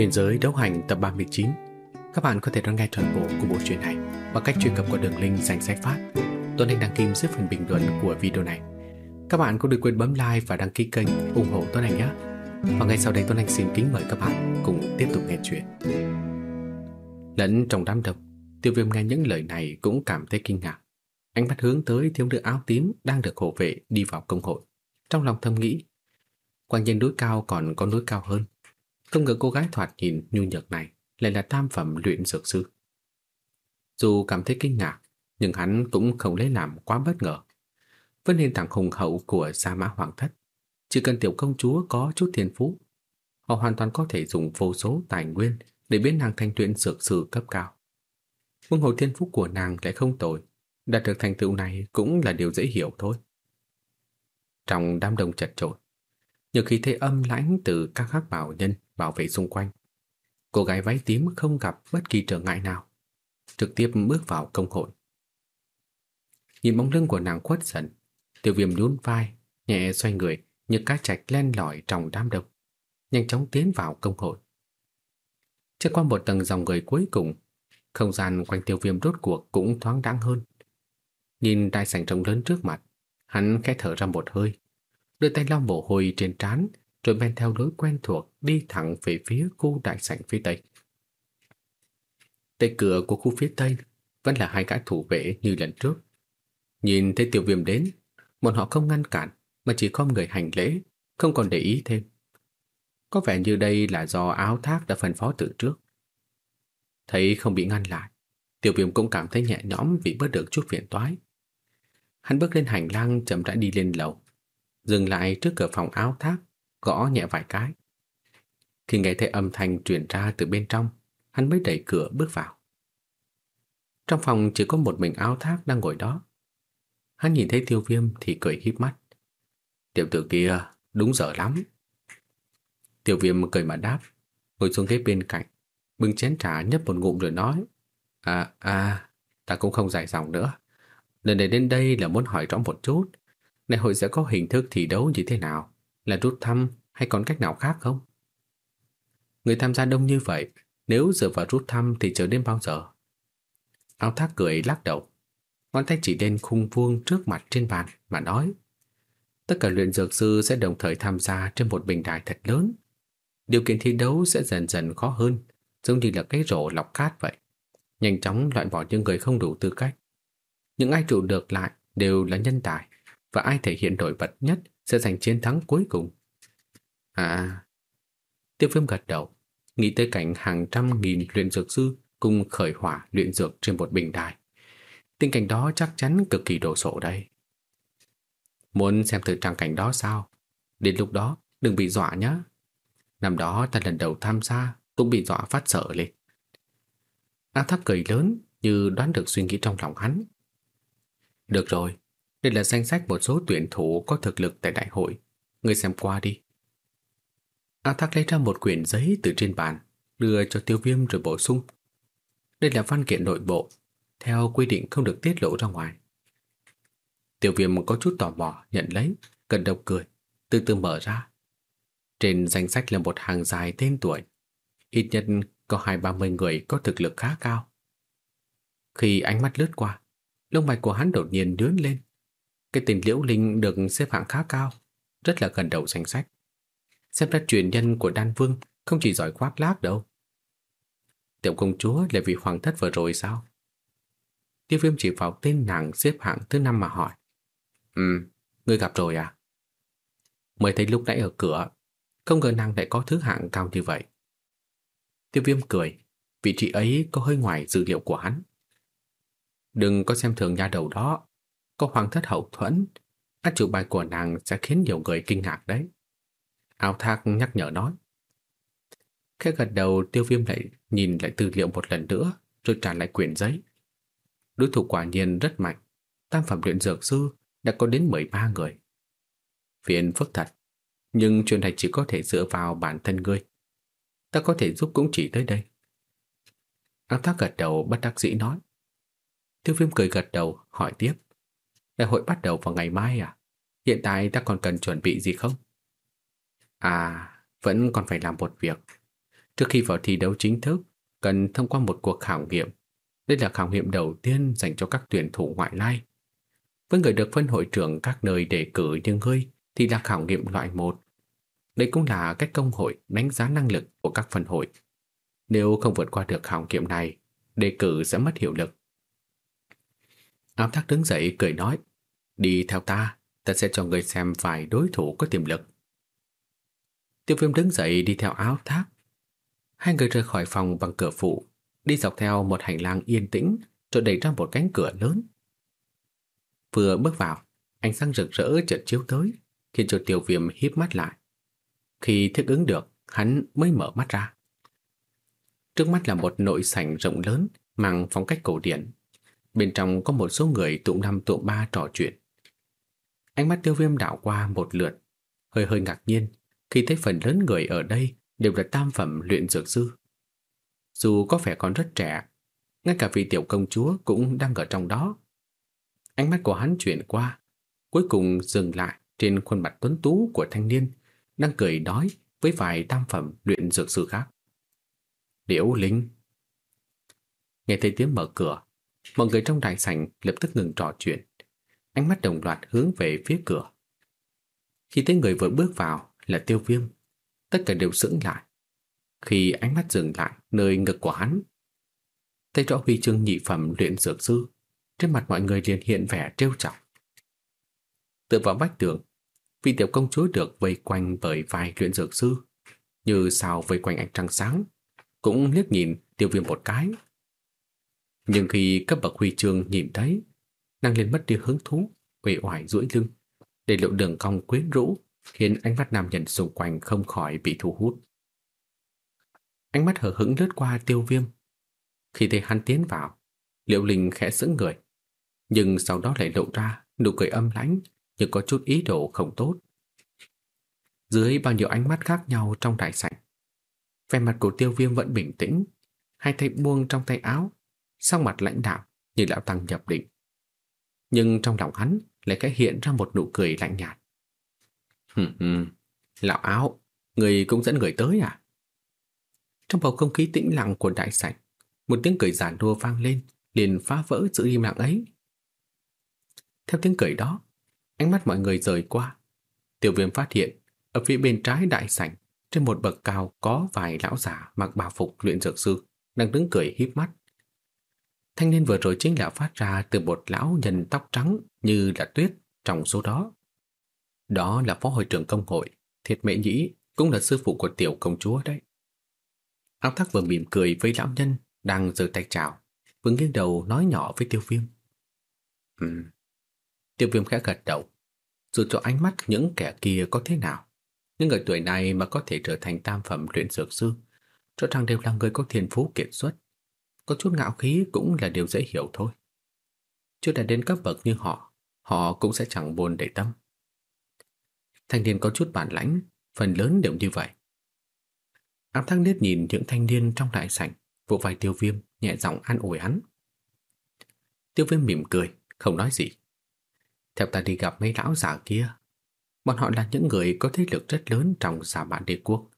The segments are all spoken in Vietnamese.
Huyền giới đấu hành tập 39 Các bạn có thể đón nghe toàn bộ của bộ truyện này bằng cách truy cập qua đường link dành sách phát. Tuấn Anh đăng kim dưới phần bình luận của video này. Các bạn cũng đừng quên bấm like và đăng ký kênh ủng hộ Tuấn Anh nhé. Và ngay sau đây Tuấn Anh xin kính mời các bạn cùng tiếp tục nghe chuyện. Lẫn trong đám đông, Tiêu viêm nghe những lời này cũng cảm thấy kinh ngạc. Ánh mắt hướng tới thiếu nữ áo tím đang được hộ vệ đi vào công hội. Trong lòng thầm nghĩ, Quang nhân núi cao còn có núi cao hơn không ngờ cô gái thoạt nhìn nhu nhược này lại là tam phẩm luyện dược sư. Dù cảm thấy kinh ngạc, nhưng hắn cũng không lấy làm quá bất ngờ. Với nền tảng hùng hậu của Gia Mã Hoàng Thất, chỉ cần tiểu công chúa có chút thiên phú, họ hoàn toàn có thể dùng vô số tài nguyên để biến nàng thành luyện dược sư cấp cao. Vương hồ thiên phú của nàng lại không tồi, đạt được thành tựu này cũng là điều dễ hiểu thôi. Trong đám đông chật chội, nhiều khi thấy âm lãnh từ các hắc bảo nhân bảo vệ xung quanh. Cô gái váy tím không gặp bất kỳ trở ngại nào, trực tiếp bước vào công hội. Nhìn bóng lưng của nàng khuất dần, tiêu viêm nhún vai, nhẹ xoay người như cá trạch len lỏi trong đám đông, nhanh chóng tiến vào công hội. Trước qua một tầng dòng người cuối cùng, không gian quanh tiêu viêm rốt cuộc cũng thoáng đãng hơn. Nhìn đại sảnh rộng lớn trước mặt, hắn khẽ thở ra một hơi, đưa tay lau mồ hôi trên trán rồi men theo lối quen thuộc đi thẳng về phía khu đại sảnh phía tây. Tại cửa của khu phía tây vẫn là hai gã thủ vệ như lần trước. Nhìn thấy tiểu viêm đến, bọn họ không ngăn cản mà chỉ không người hành lễ, không còn để ý thêm. Có vẻ như đây là do áo thác đã phân phó từ trước. Thấy không bị ngăn lại, tiểu viêm cũng cảm thấy nhẹ nhõm vì bớt được chút phiền toái. Hắn bước lên hành lang chậm rãi đi lên lầu, dừng lại trước cửa phòng áo thác gõ nhẹ vài cái. Khi nghe thấy âm thanh truyền ra từ bên trong, hắn mới đẩy cửa bước vào. Trong phòng chỉ có một mình áo thác đang ngồi đó. Hắn nhìn thấy tiêu viêm thì cười híp mắt. Tiểu tử kia đúng dở lắm. Tiêu viêm cười mà đáp, ngồi xuống ghế bên cạnh, bưng chén trà nhấp một ngụm rồi nói. À, à, ta cũng không dài dòng nữa. Lần này đến đây là muốn hỏi rõ một chút. Này hội sẽ có hình thức thi đấu như thế nào? Là rút thăm hay còn cách nào khác không? Người tham gia đông như vậy, nếu dựa vào rút thăm thì chờ đến bao giờ? Áo thác cười lắc đầu, ngón tay chỉ lên khung vuông trước mặt trên bàn mà nói. Tất cả luyện dược sư sẽ đồng thời tham gia trên một bình đài thật lớn. Điều kiện thi đấu sẽ dần dần khó hơn, giống như là cái rổ lọc cát vậy. Nhanh chóng loại bỏ những người không đủ tư cách. Những ai trụ được lại đều là nhân tài, và ai thể hiện nổi bật nhất sẽ giành chiến thắng cuối cùng. À, tiêu viêm gật đầu, nghĩ tới cảnh hàng trăm nghìn luyện dược sư cùng khởi hỏa luyện dược trên một bình đài. Tình cảnh đó chắc chắn cực kỳ đồ sộ đây. Muốn xem thử trang cảnh đó sao? Đến lúc đó, đừng bị dọa nhé. Năm đó ta lần đầu tham gia cũng bị dọa phát sợ lên. A tháp cười lớn như đoán được suy nghĩ trong lòng hắn. Được rồi, đây là danh sách một số tuyển thủ có thực lực tại đại hội. Người xem qua đi. A Thác lấy ra một quyển giấy từ trên bàn, đưa cho tiêu viêm rồi bổ sung. Đây là văn kiện nội bộ, theo quy định không được tiết lộ ra ngoài. Tiêu viêm có chút tò mò nhận lấy, cần đầu cười, từ từ mở ra. Trên danh sách là một hàng dài tên tuổi, ít nhất có hai ba mươi người có thực lực khá cao. Khi ánh mắt lướt qua, lông mày của hắn đột nhiên nhướng lên. Cái tên Liễu Linh được xếp hạng khá cao, rất là gần đầu danh sách. Xem ra truyền nhân của Đan Vương không chỉ giỏi khoác lác đâu. Tiểu công chúa là vị hoàng thất vừa rồi sao? Tiêu viêm chỉ vào tên nàng xếp hạng thứ năm mà hỏi. Ừ, ngươi gặp rồi à? Mới thấy lúc nãy ở cửa, không ngờ nàng lại có thứ hạng cao như vậy. Tiêu viêm cười, vị trí ấy có hơi ngoài dữ liệu của hắn. Đừng có xem thường nhà đầu đó, có hoàng thất hậu thuẫn, át chủ bài của nàng sẽ khiến nhiều người kinh ngạc đấy. Ao thác nhắc nhở nói. Khẽ gật đầu, tiêu viêm lại nhìn lại tư liệu một lần nữa, rồi trả lại quyển giấy. Đối thủ quả nhiên rất mạnh. Tam phẩm luyện dược sư đã có đến 13 người. Phiền phức thật. Nhưng chuyện này chỉ có thể dựa vào bản thân ngươi. Ta có thể giúp cũng chỉ tới đây. Áo thác gật đầu, bất đắc dĩ nói. Tiêu viêm cười gật đầu, hỏi tiếp. Đại hội bắt đầu vào ngày mai à? Hiện tại ta còn cần chuẩn bị gì không? À, vẫn còn phải làm một việc. Trước khi vào thi đấu chính thức, cần thông qua một cuộc khảo nghiệm. Đây là khảo nghiệm đầu tiên dành cho các tuyển thủ ngoại lai. Với người được phân hội trưởng các nơi đề cử như ngươi thì là khảo nghiệm loại 1. Đây cũng là cách công hội đánh giá năng lực của các phân hội. Nếu không vượt qua được khảo nghiệm này, đề cử sẽ mất hiệu lực. Ám thác đứng dậy cười nói, đi theo ta, ta sẽ cho người xem vài đối thủ có tiềm lực. Tiêu viêm đứng dậy đi theo áo thác. Hai người rời khỏi phòng bằng cửa phụ, đi dọc theo một hành lang yên tĩnh rồi đẩy ra một cánh cửa lớn. Vừa bước vào, ánh sáng rực rỡ chợt chiếu tới, khiến cho tiêu viêm híp mắt lại. Khi thích ứng được, hắn mới mở mắt ra. Trước mắt là một nội sảnh rộng lớn mang phong cách cổ điển. Bên trong có một số người tụm năm tụm ba trò chuyện. Ánh mắt tiêu viêm đảo qua một lượt, hơi hơi ngạc nhiên khi thấy phần lớn người ở đây đều là tam phẩm luyện dược sư. Dù có vẻ còn rất trẻ, ngay cả vị tiểu công chúa cũng đang ở trong đó. Ánh mắt của hắn chuyển qua, cuối cùng dừng lại trên khuôn mặt tuấn tú của thanh niên, đang cười đói với vài tam phẩm luyện dược sư khác. Liễu Linh Nghe thấy tiếng mở cửa, mọi người trong đại sảnh lập tức ngừng trò chuyện, ánh mắt đồng loạt hướng về phía cửa. Khi thấy người vừa bước vào là tiêu viêm, tất cả đều sững lại. Khi ánh mắt dừng lại nơi ngực của hắn, thấy rõ huy chương nhị phẩm luyện dược sư, trên mặt mọi người liền hiện vẻ trêu chọc. Tựa vào vách tường, vị tiểu công chúa được vây quanh bởi vài luyện dược sư, như sao vây quanh ánh trăng sáng, cũng liếc nhìn tiêu viêm một cái. Nhưng khi cấp bậc huy chương nhìn thấy, nàng liền mất đi hứng thú, quỷ oải duỗi lưng, để lộ đường cong quyến rũ, khiến ánh mắt nam nhân xung quanh không khỏi bị thu hút. Ánh mắt hờ hững lướt qua tiêu viêm. Khi thấy hắn tiến vào, liệu linh khẽ sững người, nhưng sau đó lại lộ ra nụ cười âm lãnh như có chút ý đồ không tốt. Dưới bao nhiêu ánh mắt khác nhau trong đại sảnh, vẻ mặt của tiêu viêm vẫn bình tĩnh, hai tay buông trong tay áo, sau mặt lãnh đạo như lão tăng nhập định. Nhưng trong lòng hắn lại cái hiện ra một nụ cười lạnh nhạt. Lão áo, người cũng dẫn người tới à? Trong bầu không khí tĩnh lặng của đại sảnh, một tiếng cười giản đua vang lên, liền phá vỡ sự im lặng ấy. Theo tiếng cười đó, ánh mắt mọi người rời qua. Tiểu viêm phát hiện, ở phía bên trái đại sảnh, trên một bậc cao có vài lão giả mặc bào phục luyện dược sư, đang đứng cười híp mắt. Thanh niên vừa rồi chính là phát ra từ một lão nhân tóc trắng như là tuyết trong số đó. Đó là phó hội trưởng công hội, Thiệt Mệ Nhĩ, cũng là sư phụ của tiểu công chúa đấy. Áo thác vừa mỉm cười với lão nhân đang giơ tay chào, vừa nghiêng đầu nói nhỏ với tiêu viêm. Ừm. Tiêu viêm khẽ gật đầu, dù cho ánh mắt những kẻ kia có thế nào. Nhưng người tuổi này mà có thể trở thành tam phẩm luyện dược sư, cho rằng đều là người có thiên phú kiệt xuất. Có chút ngạo khí cũng là điều dễ hiểu thôi. Chưa đã đến cấp bậc như họ, họ cũng sẽ chẳng buồn để tâm. Thanh niên có chút bản lãnh, phần lớn đều như vậy. Ám thăng liếc nhìn những thanh niên trong đại sảnh, vụ vai tiêu viêm, nhẹ giọng an ủi hắn. Tiêu viêm mỉm cười, không nói gì. Theo ta đi gặp mấy lão già kia, bọn họ là những người có thế lực rất lớn trong giả mạn đế quốc.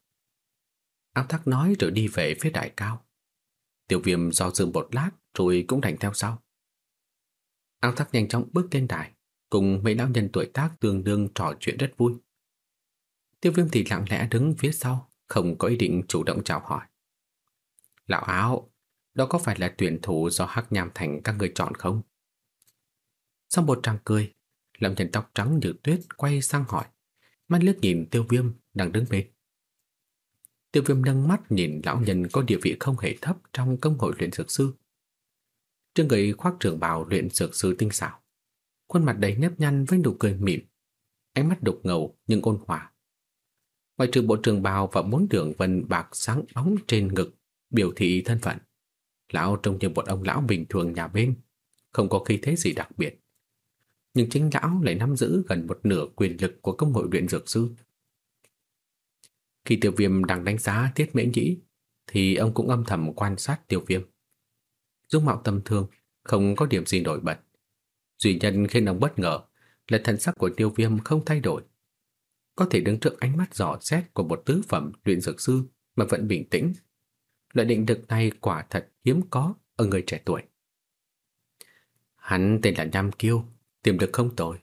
Ám Thác nói rồi đi về phía đại cao. Tiêu viêm do dự một lát rồi cũng đành theo sau. Ám Thác nhanh chóng bước lên đài, cùng mấy lão nhân tuổi tác tương đương trò chuyện rất vui. Tiêu viêm thì lặng lẽ đứng phía sau, không có ý định chủ động chào hỏi. Lão áo, đó có phải là tuyển thủ do Hắc Nham Thành các người chọn không? Sau một tràng cười, Lâm nhân tóc trắng như tuyết quay sang hỏi, mắt liếc nhìn tiêu viêm đang đứng bên. Tiêu viêm nâng mắt nhìn lão nhân có địa vị không hề thấp trong công hội luyện dược sư. Trên người khoác trường bào luyện dược sư tinh xảo, khuôn mặt đầy nếp nhăn với nụ cười mỉm, ánh mắt đục ngầu nhưng ôn hòa. Ngoài trừ bộ trường bào và bốn đường vân bạc sáng bóng trên ngực biểu thị thân phận, lão trông như một ông lão bình thường nhà bên, không có khí thế gì đặc biệt nhưng chính lão lại nắm giữ gần một nửa quyền lực của công hội luyện dược sư. Khi tiêu viêm đang đánh giá tiết mễ nhĩ, thì ông cũng âm thầm quan sát tiêu viêm. Dung mạo tầm thường, không có điểm gì nổi bật. Duy nhân khiến ông bất ngờ là thần sắc của tiêu viêm không thay đổi. Có thể đứng trước ánh mắt giỏ xét của một tứ phẩm luyện dược sư mà vẫn bình tĩnh. Loại định lực này quả thật hiếm có ở người trẻ tuổi. Hắn tên là Nam Kiêu, tìm được không tồi.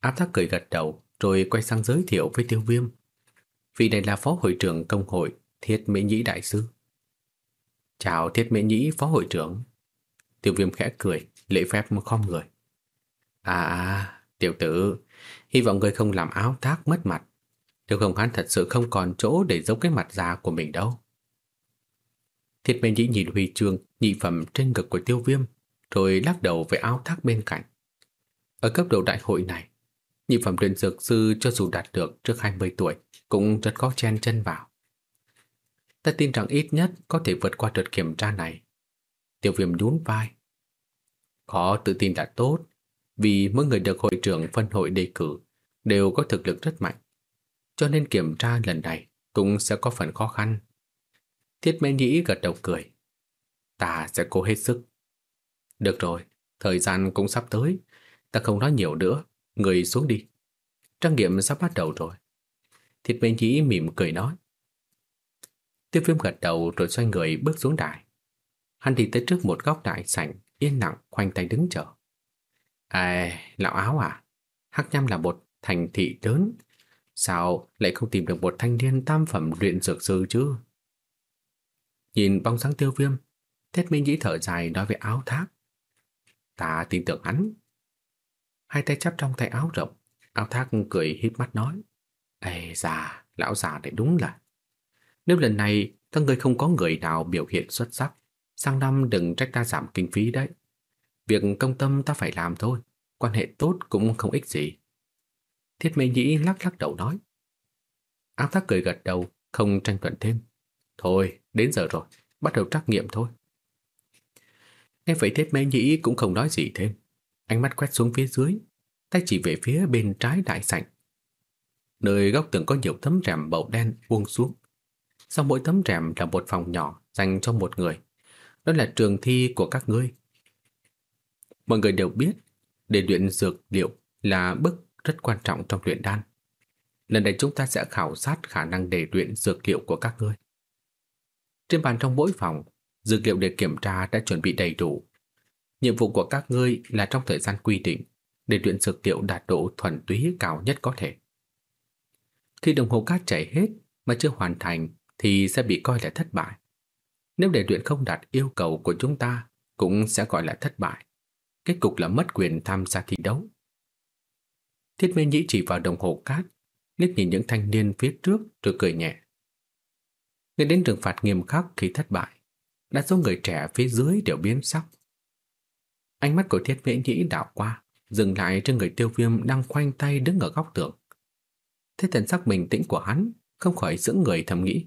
Áp thác cười gật đầu rồi quay sang giới thiệu với tiêu viêm. Vị này là phó hội trưởng công hội Thiết mỹ Nhĩ Đại Sư. Chào Thiết mỹ Nhĩ Phó Hội trưởng. Tiêu viêm khẽ cười, lễ phép khom người. À à, tiểu tử, hy vọng người không làm áo thác mất mặt. Nếu không hắn thật sự không còn chỗ để giấu cái mặt già của mình đâu. Thiết Minh chỉ nhìn huy chương nhị phẩm trên ngực của tiêu viêm, rồi lắc đầu với áo thác bên cạnh. Ở cấp độ đại hội này, nhị phẩm luyện dược sư cho dù đạt được trước 20 tuổi cũng rất có chen chân vào. Ta tin rằng ít nhất có thể vượt qua đợt kiểm tra này. Tiểu viêm nhún vai. Có tự tin là tốt, vì mỗi người được hội trưởng phân hội đề cử đều có thực lực rất mạnh. Cho nên kiểm tra lần này cũng sẽ có phần khó khăn. Thiết mê nhĩ gật đầu cười. Ta sẽ cố hết sức. Được rồi, thời gian cũng sắp tới. Ta không nói nhiều nữa, người xuống đi. Trang nghiệm sắp bắt đầu rồi. Thiết mê nhĩ mỉm cười nói. Tiêu viêm gật đầu rồi xoay người bước xuống đài. Hắn đi tới trước một góc đại sảnh, yên lặng khoanh tay đứng chờ. À, lão áo à? Hắc Nham là một thành thị lớn. Sao lại không tìm được một thanh niên tam phẩm luyện dược sư chứ? Nhìn bóng dáng tiêu viêm, Tết Minh dĩ thở dài nói với áo thác. Ta tin tưởng hắn. Hai tay chắp trong tay áo rộng, áo thác cười híp mắt nói. Ê già, lão già này đúng là nếu lần này các người không có người nào biểu hiện xuất sắc, sang năm đừng trách ta giảm kinh phí đấy. Việc công tâm ta phải làm thôi, quan hệ tốt cũng không ích gì. Thiết mê nhĩ lắc lắc đầu nói. Ác thác cười gật đầu, không tranh luận thêm. Thôi, đến giờ rồi, bắt đầu trắc nghiệm thôi. Nghe vậy thiết mê nhĩ cũng không nói gì thêm. Ánh mắt quét xuống phía dưới, tay chỉ về phía bên trái đại sảnh. Nơi góc tường có nhiều tấm rèm bầu đen buông xuống. Sau mỗi tấm rèm là một phòng nhỏ dành cho một người. Đó là trường thi của các ngươi. Mọi người đều biết, để luyện dược liệu là bước rất quan trọng trong luyện đan. Lần này chúng ta sẽ khảo sát khả năng để luyện dược liệu của các ngươi. Trên bàn trong mỗi phòng, dược liệu để kiểm tra đã chuẩn bị đầy đủ. Nhiệm vụ của các ngươi là trong thời gian quy định để luyện dược liệu đạt độ thuần túy cao nhất có thể. Khi đồng hồ cát chảy hết mà chưa hoàn thành thì sẽ bị coi là thất bại. Nếu để luyện không đạt yêu cầu của chúng ta cũng sẽ gọi là thất bại. Kết cục là mất quyền tham gia thi đấu. Thiết Mê Nhĩ chỉ vào đồng hồ cát, liếc nhìn những thanh niên phía trước rồi cười nhẹ. Nghe đến trừng phạt nghiêm khắc khi thất bại, đa số người trẻ phía dưới đều biến sắc. Ánh mắt của Thiết Mê Nhĩ đảo qua, dừng lại trên người tiêu viêm đang khoanh tay đứng ở góc tường. Thế thần sắc bình tĩnh của hắn không khỏi giữ người thầm nghĩ.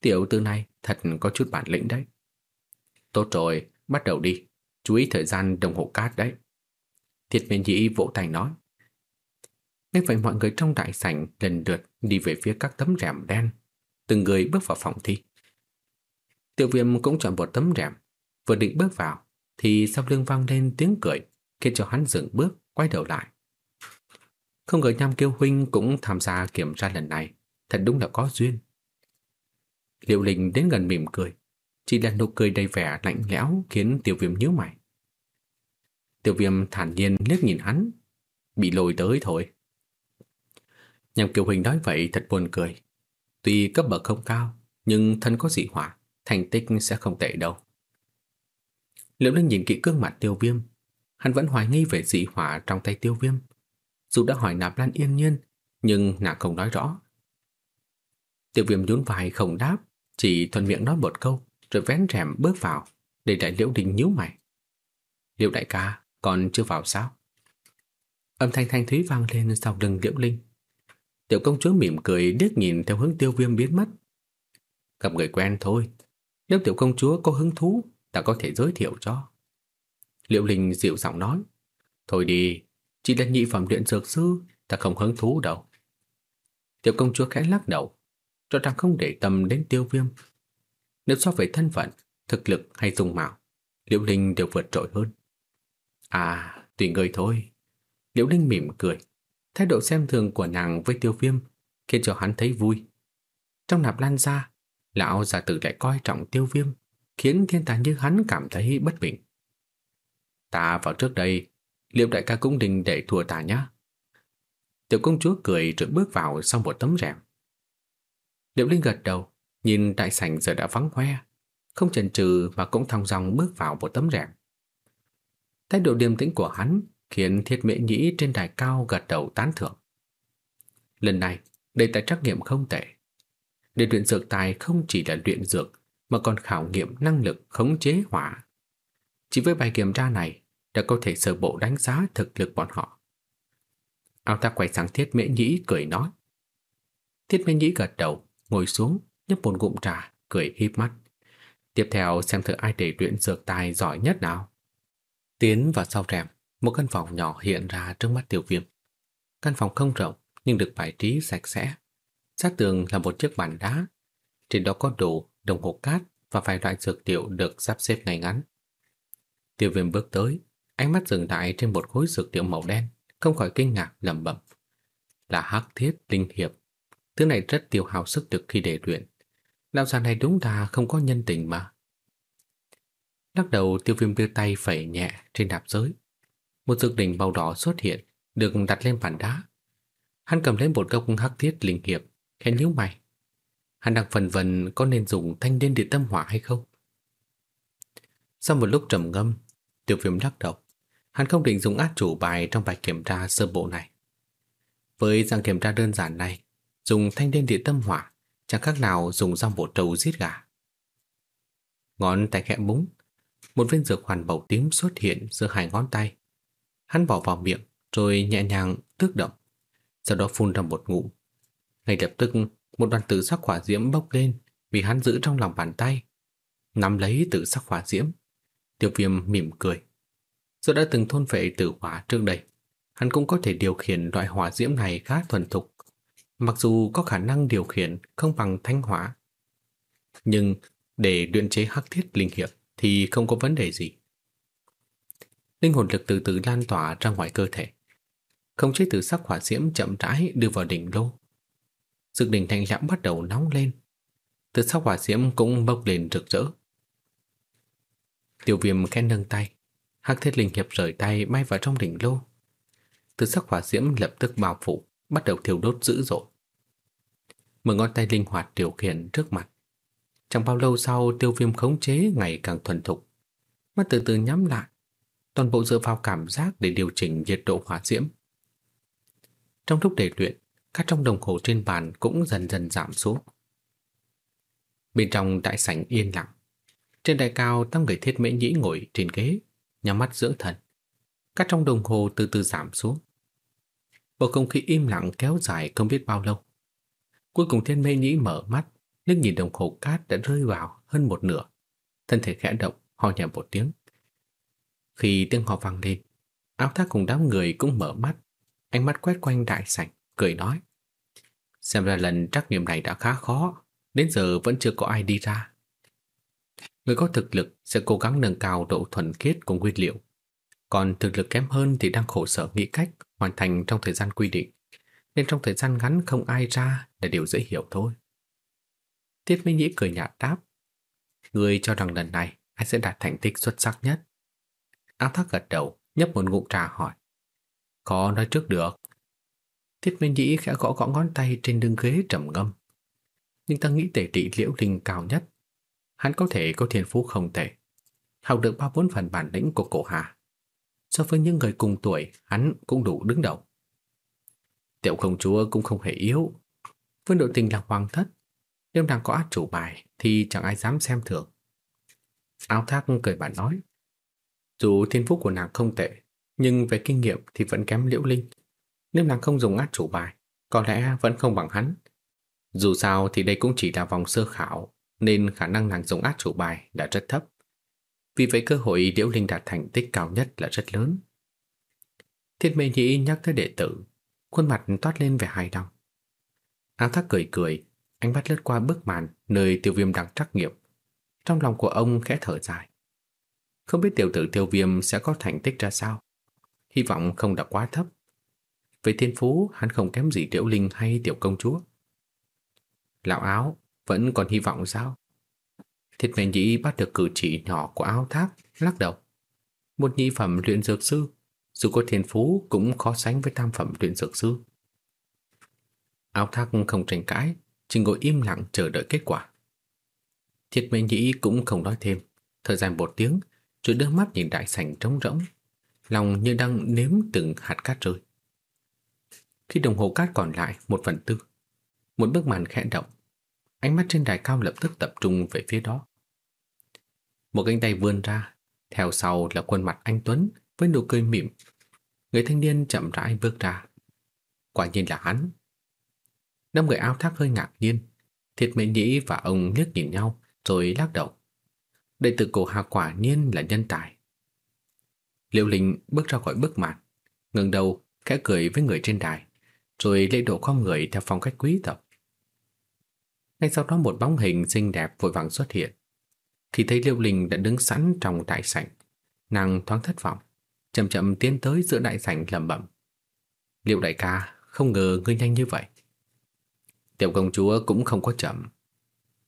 Tiểu tử này thật có chút bản lĩnh đấy. Tốt rồi, bắt đầu đi. Chú ý thời gian đồng hồ cát đấy. Thiệt mến dĩ vỗ tay nói. Ngay vậy mọi người trong đại sảnh lần lượt đi về phía các tấm rèm đen. Từng người bước vào phòng thi. Tiểu viêm cũng chọn một tấm rèm. Vừa định bước vào, thì sau lưng vang lên tiếng cười, khiến cho hắn dừng bước, quay đầu lại. Không ngờ nham kêu huynh cũng tham gia kiểm tra lần này. Thật đúng là có duyên. Liệu Linh đến gần mỉm cười, chỉ là nụ cười đầy vẻ lạnh lẽo khiến Tiểu Viêm nhíu mày. Tiểu Viêm thản nhiên liếc nhìn hắn, bị lôi tới thôi. Nhằm Kiều Huỳnh nói vậy thật buồn cười. Tuy cấp bậc không cao, nhưng thân có dị hỏa, thành tích sẽ không tệ đâu. Liệu Linh nhìn kỹ gương mặt Tiêu Viêm, hắn vẫn hoài nghi về dị hỏa trong tay Tiêu Viêm. Dù đã hỏi Nạp Lan yên nhiên, nhưng nàng không nói rõ. Tiêu Viêm nhún vai không đáp, chỉ thuận miệng nói một câu, Rồi vén rèm bước vào, Để đại liễu đình nhíu mày. Liễu đại ca, còn chưa vào sao? Âm thanh thanh thúy vang lên sau lưng liễu linh. Tiểu công chúa mỉm cười điếc nhìn theo hướng tiêu viêm biến mất. Gặp người quen thôi. Nếu tiểu công chúa có hứng thú, Ta có thể giới thiệu cho. Liễu linh dịu giọng nói. Thôi đi, Chỉ là nhị phẩm luyện dược sư, Ta không hứng thú đâu. Tiểu công chúa khẽ lắc đầu rõ ràng không để tâm đến tiêu viêm. Nếu so về thân phận, thực lực hay dùng mạo, Liễu Linh đều vượt trội hơn. À, tùy người thôi. Liễu Linh mỉm cười. Thái độ xem thường của nàng với tiêu viêm khiến cho hắn thấy vui. Trong nạp lan ra Lão già tử lại coi trọng tiêu viêm, khiến thiên tài như hắn cảm thấy bất bình. Ta vào trước đây, liệu đại ca cũng định để thua ta nhá? Tiểu công chúa cười rồi bước vào sau một tấm rèm. Liệu Linh gật đầu, nhìn đại sảnh giờ đã vắng hoe, không chần chừ mà cũng thong dong bước vào một tấm rèm. Thái độ điềm tĩnh của hắn khiến thiết mễ nhĩ trên đài cao gật đầu tán thưởng. Lần này, đề tài trắc nghiệm không tệ. Để luyện dược tài không chỉ là luyện dược mà còn khảo nghiệm năng lực khống chế hỏa. Chỉ với bài kiểm tra này đã có thể sơ bộ đánh giá thực lực bọn họ. Áo ta quay sang Thiết Mễ Nhĩ cười nói. Thiết Mễ Nhĩ gật đầu, ngồi xuống, nhấp một ngụm trà, cười híp mắt. Tiếp theo xem thử ai để luyện dược tài giỏi nhất nào. Tiến vào sau rèm, một căn phòng nhỏ hiện ra trước mắt tiểu viêm. Căn phòng không rộng nhưng được bài trí sạch sẽ. Sát tường là một chiếc bàn đá. Trên đó có đồ, đồng hồ cát và vài loại dược liệu được sắp xếp ngay ngắn. Tiêu viêm bước tới, ánh mắt dừng lại trên một khối dược liệu màu đen, không khỏi kinh ngạc lẩm bẩm. Là hắc thiết linh hiệp. Thứ này rất tiêu hao sức lực khi để luyện. Lão già này đúng là không có nhân tình mà. Lắc đầu tiêu viêm đưa tay phẩy nhẹ trên đạp giới. Một dược đỉnh màu đỏ xuất hiện, được đặt lên bàn đá. Hắn cầm lên một gốc hắc thiết linh hiệp, khẽ nhíu mày. Hắn đang phần vần có nên dùng thanh niên địa tâm hỏa hay không? Sau một lúc trầm ngâm, tiêu viêm lắc đầu. Hắn không định dùng át chủ bài trong bài kiểm tra sơ bộ này. Với dạng kiểm tra đơn giản này, dùng thanh liên địa tâm hỏa chẳng khác nào dùng dao bổ trâu giết gà. Ngón tay khẽ búng, một viên dược hoàn màu tím xuất hiện giữa hai ngón tay. Hắn bỏ vào miệng rồi nhẹ nhàng tước động, sau đó phun ra một ngụm. Ngay lập tức, một đoàn tử sắc hỏa diễm bốc lên vì hắn giữ trong lòng bàn tay. Nắm lấy tử sắc hỏa diễm, tiêu viêm mỉm cười. Do đã từng thôn phệ tử hỏa trước đây, hắn cũng có thể điều khiển loại hỏa diễm này khá thuần thục. Mặc dù có khả năng điều khiển không bằng thanh hỏa, nhưng để luyện chế hắc thiết linh hiệp thì không có vấn đề gì. Linh hồn lực từ từ lan tỏa ra ngoài cơ thể. Không chế từ sắc hỏa diễm chậm rãi đưa vào đỉnh lô. Dược đỉnh thanh lãm bắt đầu nóng lên. Từ sắc hỏa diễm cũng bốc lên rực rỡ. Tiểu viêm khen nâng tay. Hắc thiết linh hiệp rời tay bay vào trong đỉnh lô. Từ sắc hỏa diễm lập tức bao phủ, bắt đầu thiêu đốt dữ dội. Một ngón tay linh hoạt điều khiển trước mặt. Chẳng bao lâu sau tiêu viêm khống chế ngày càng thuần thục. Mắt từ từ nhắm lại. Toàn bộ dựa vào cảm giác để điều chỉnh nhiệt độ hỏa diễm. Trong lúc để luyện, các trong đồng hồ trên bàn cũng dần dần giảm xuống. Bên trong đại sảnh yên lặng. Trên đài cao tam người thiết mễ nhĩ ngồi trên ghế, nhắm mắt dưỡng thần. Các trong đồng hồ từ từ giảm xuống. Bầu không khí im lặng kéo dài không biết bao lâu. Cuối cùng thiên mê nhĩ mở mắt, liếc nhìn đồng hồ cát đã rơi vào hơn một nửa. Thân thể khẽ động, ho nhẹ một tiếng. Khi tiếng họ vang lên, áo thác cùng đám người cũng mở mắt, ánh mắt quét quanh đại sảnh, cười nói. Xem ra lần trắc nghiệm này đã khá khó, đến giờ vẫn chưa có ai đi ra. Người có thực lực sẽ cố gắng nâng cao độ thuần khiết của nguyên liệu, còn thực lực kém hơn thì đang khổ sở nghĩ cách hoàn thành trong thời gian quy định, nên trong thời gian ngắn không ai ra là điều dễ hiểu thôi. Tiết Minh Nhĩ cười nhạt đáp. Người cho rằng lần này anh sẽ đạt thành tích xuất sắc nhất. Áo thác gật đầu, nhấp một ngụm trà hỏi. Khó nói trước được. Tiết Minh Nhĩ khẽ gõ gõ ngón tay trên lưng ghế trầm ngâm. Nhưng ta nghĩ tể trị liễu linh cao nhất. Hắn có thể có thiên phú không tệ. Học được ba bốn phần bản lĩnh của cổ hà. So với những người cùng tuổi, hắn cũng đủ đứng đầu. Tiểu công chúa cũng không hề yếu. vương độ tình là hoàng thất, nếu nàng có át chủ bài thì chẳng ai dám xem thường. Áo thác cười bạn nói. Dù thiên phúc của nàng không tệ, nhưng về kinh nghiệm thì vẫn kém liễu linh. Nếu nàng không dùng át chủ bài, có lẽ vẫn không bằng hắn. Dù sao thì đây cũng chỉ là vòng sơ khảo, nên khả năng nàng dùng át chủ bài đã rất thấp. Vì vậy cơ hội liễu linh đạt thành tích cao nhất là rất lớn. Thiết mê nhĩ nhắc tới đệ tử, khuôn mặt toát lên vẻ hài lòng. Áo thác cười cười, Ánh mắt lướt qua bức màn nơi tiêu viêm đang trắc nghiệm. Trong lòng của ông khẽ thở dài. Không biết tiểu tử tiêu viêm sẽ có thành tích ra sao. Hy vọng không đã quá thấp. Về thiên phú, hắn không kém gì tiểu linh hay tiểu công chúa. Lão áo, Vẫn còn hy vọng sao? Thiết mệnh nhĩ bắt được cử chỉ nhỏ của áo thác, lắc đầu. Một nhị phẩm luyện dược sư, dù có thiên phú cũng khó sánh với tam phẩm luyện dược sư. Áo thác không tranh cãi, chỉ ngồi im lặng chờ đợi kết quả. Thiết mệnh nhĩ cũng không nói thêm, thời gian một tiếng, rồi đưa mắt nhìn đại sảnh trống rỗng, lòng như đang nếm từng hạt cát rơi. Khi đồng hồ cát còn lại một phần tư, một bức màn khẽ động, ánh mắt trên đài cao lập tức tập trung về phía đó. Một cánh tay vươn ra, theo sau là khuôn mặt anh Tuấn với nụ cười mỉm. Người thanh niên chậm rãi bước ra. Quả nhiên là hắn. Năm người áo thác hơi ngạc nhiên. Thiệt mệnh nhĩ và ông liếc nhìn nhau rồi lắc đầu. Đệ tử cổ hạ quả nhiên là nhân tài. Liêu Linh bước ra khỏi bức màn, ngẩng đầu khẽ cười với người trên đài, rồi lễ độ không người theo phong cách quý tộc. Ngay sau đó một bóng hình xinh đẹp vội vàng xuất hiện. Khi thấy Liêu Linh đã đứng sẵn trong đại sảnh, nàng thoáng thất vọng, chậm chậm tiến tới giữa đại sảnh lẩm bẩm. Liệu đại ca, không ngờ ngươi nhanh như vậy. Tiểu công chúa cũng không có chậm.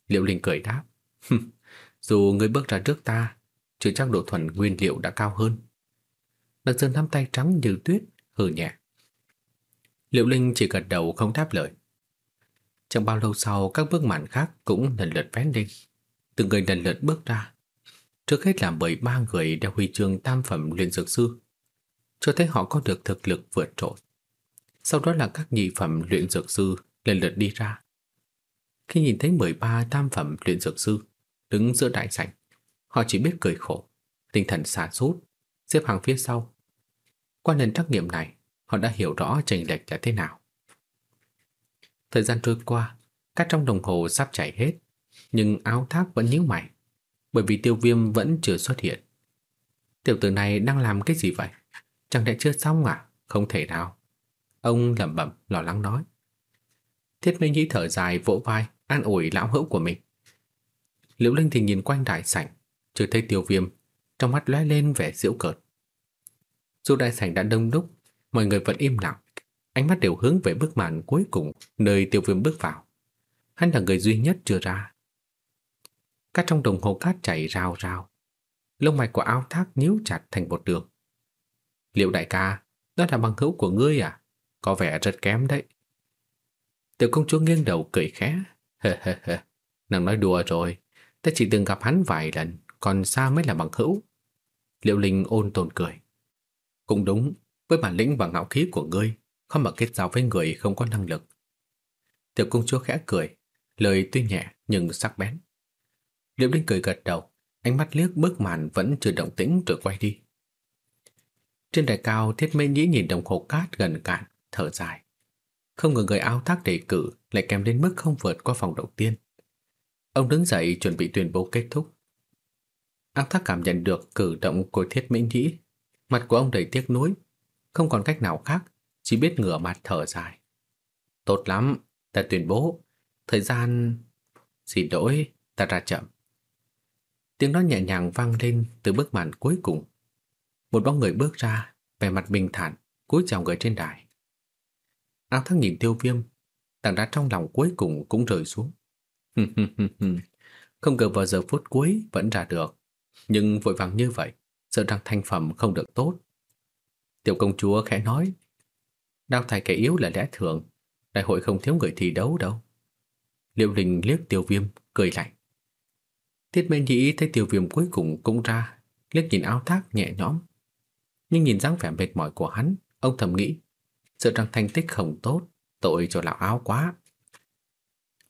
Liệu Linh cười đáp. Dù ngươi bước ra trước ta, chưa chắc độ thuần nguyên liệu đã cao hơn. Đặc sơn nắm tay trắng như tuyết, hừ nhẹ. Liệu Linh chỉ gật đầu không đáp lời. Chẳng bao lâu sau các bước màn khác cũng lần lượt vén lên. Từng người lần lượt bước ra. Trước hết là bởi ba người đeo huy chương tam phẩm luyện dược sư, cho thấy họ có được thực lực vượt trội. Sau đó là các nhị phẩm luyện dược sư lần lượt đi ra. Khi nhìn thấy 13 tam phẩm luyện dược sư đứng giữa đại sảnh, họ chỉ biết cười khổ, tinh thần xa sút xếp hàng phía sau. Qua lần trắc nghiệm này, họ đã hiểu rõ chênh lệch là thế nào. Thời gian trôi qua, các trong đồng hồ sắp chảy hết, nhưng áo thác vẫn nhíu mày, bởi vì tiêu viêm vẫn chưa xuất hiện. Tiểu tử này đang làm cái gì vậy? Chẳng lẽ chưa xong à? Không thể nào. Ông lẩm bẩm lo lắng nói. Thiết Minh Nhĩ thở dài vỗ vai, an ủi lão hữu của mình. Liễu Linh thì nhìn quanh đại sảnh, chưa thấy tiêu viêm, trong mắt lóe lên vẻ giễu cợt. Dù đại sảnh đã đông đúc, mọi người vẫn im lặng, ánh mắt đều hướng về bức màn cuối cùng nơi tiêu viêm bước vào. Hắn là người duy nhất chưa ra. Các trong đồng hồ cát chảy rào rào. Lông mạch của ao thác nhíu chặt thành một đường. Liệu đại ca, đó là bằng hữu của ngươi à? Có vẻ rất kém đấy. Tiểu công chúa nghiêng đầu cười khẽ. Hờ hờ hờ, nàng nói đùa rồi. Ta chỉ từng gặp hắn vài lần, còn xa mới là bằng hữu. Liệu Linh ôn tồn cười. Cũng đúng, với bản lĩnh và ngạo khí của ngươi, không mà kết giao với người không có năng lực. Tiểu công chúa khẽ cười, lời tuy nhẹ nhưng sắc bén. Liễu Linh cười gật đầu, ánh mắt liếc bức màn vẫn chưa động tĩnh rồi quay đi. Trên đài cao, Thiết Mê Nhĩ nhìn đồng hồ cát gần cạn, thở dài. Không ngờ người áo thác đề cử lại kèm đến mức không vượt qua phòng đầu tiên. Ông đứng dậy chuẩn bị tuyên bố kết thúc. Áo thác cảm nhận được cử động của Thiết Mê Nhĩ. Mặt của ông đầy tiếc nuối, không còn cách nào khác, chỉ biết ngửa mặt thở dài. Tốt lắm, ta tuyên bố, thời gian... Xin lỗi, ta ra chậm. Tiếng nói nhẹ nhàng vang lên từ bức màn cuối cùng. Một bóng người bước ra, vẻ mặt bình thản, cúi chào người trên đài. Áo thắc nhìn tiêu viêm, tảng đá trong lòng cuối cùng cũng rơi xuống. không ngờ vào giờ phút cuối vẫn ra được, nhưng vội vàng như vậy, sợ rằng thành phẩm không được tốt. Tiểu công chúa khẽ nói, đao thải kẻ yếu là lẽ thường, đại hội không thiếu người thi đấu đâu. Liệu Linh liếc tiêu viêm, cười lạnh. Tiết Minh nhĩ thấy Tiểu viêm cuối cùng cũng ra, liếc nhìn áo thác nhẹ nhõm. Nhưng nhìn dáng vẻ mệt mỏi của hắn, ông thầm nghĩ, sợ rằng thành tích không tốt, tội cho lão áo quá.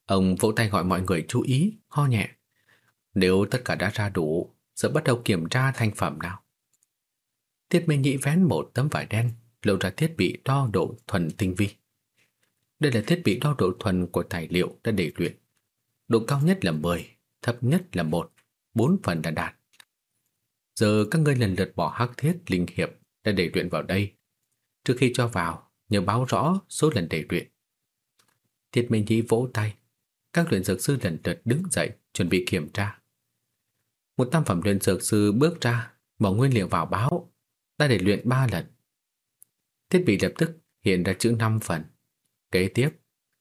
Ông vỗ tay gọi mọi người chú ý, ho nhẹ. Nếu tất cả đã ra đủ, giờ bắt đầu kiểm tra thành phẩm nào. Tiết Minh nhĩ vén một tấm vải đen, lộ ra thiết bị đo độ thuần tinh vi. Đây là thiết bị đo độ thuần của tài liệu đã để luyện. Độ cao nhất là 10, thấp nhất là 1, 4 phần đã đạt. Giờ các ngươi lần lượt bỏ hắc thiết linh hiệp đã để luyện vào đây. Trước khi cho vào, nhớ báo rõ số lần để luyện. Thiết Minh Nhĩ vỗ tay, các luyện dược sư lần lượt đứng dậy chuẩn bị kiểm tra. Một tam phẩm luyện dược sư bước ra, bỏ nguyên liệu vào báo, ta để luyện ba lần. Thiết bị lập tức hiện ra chữ 5 phần. Kế tiếp,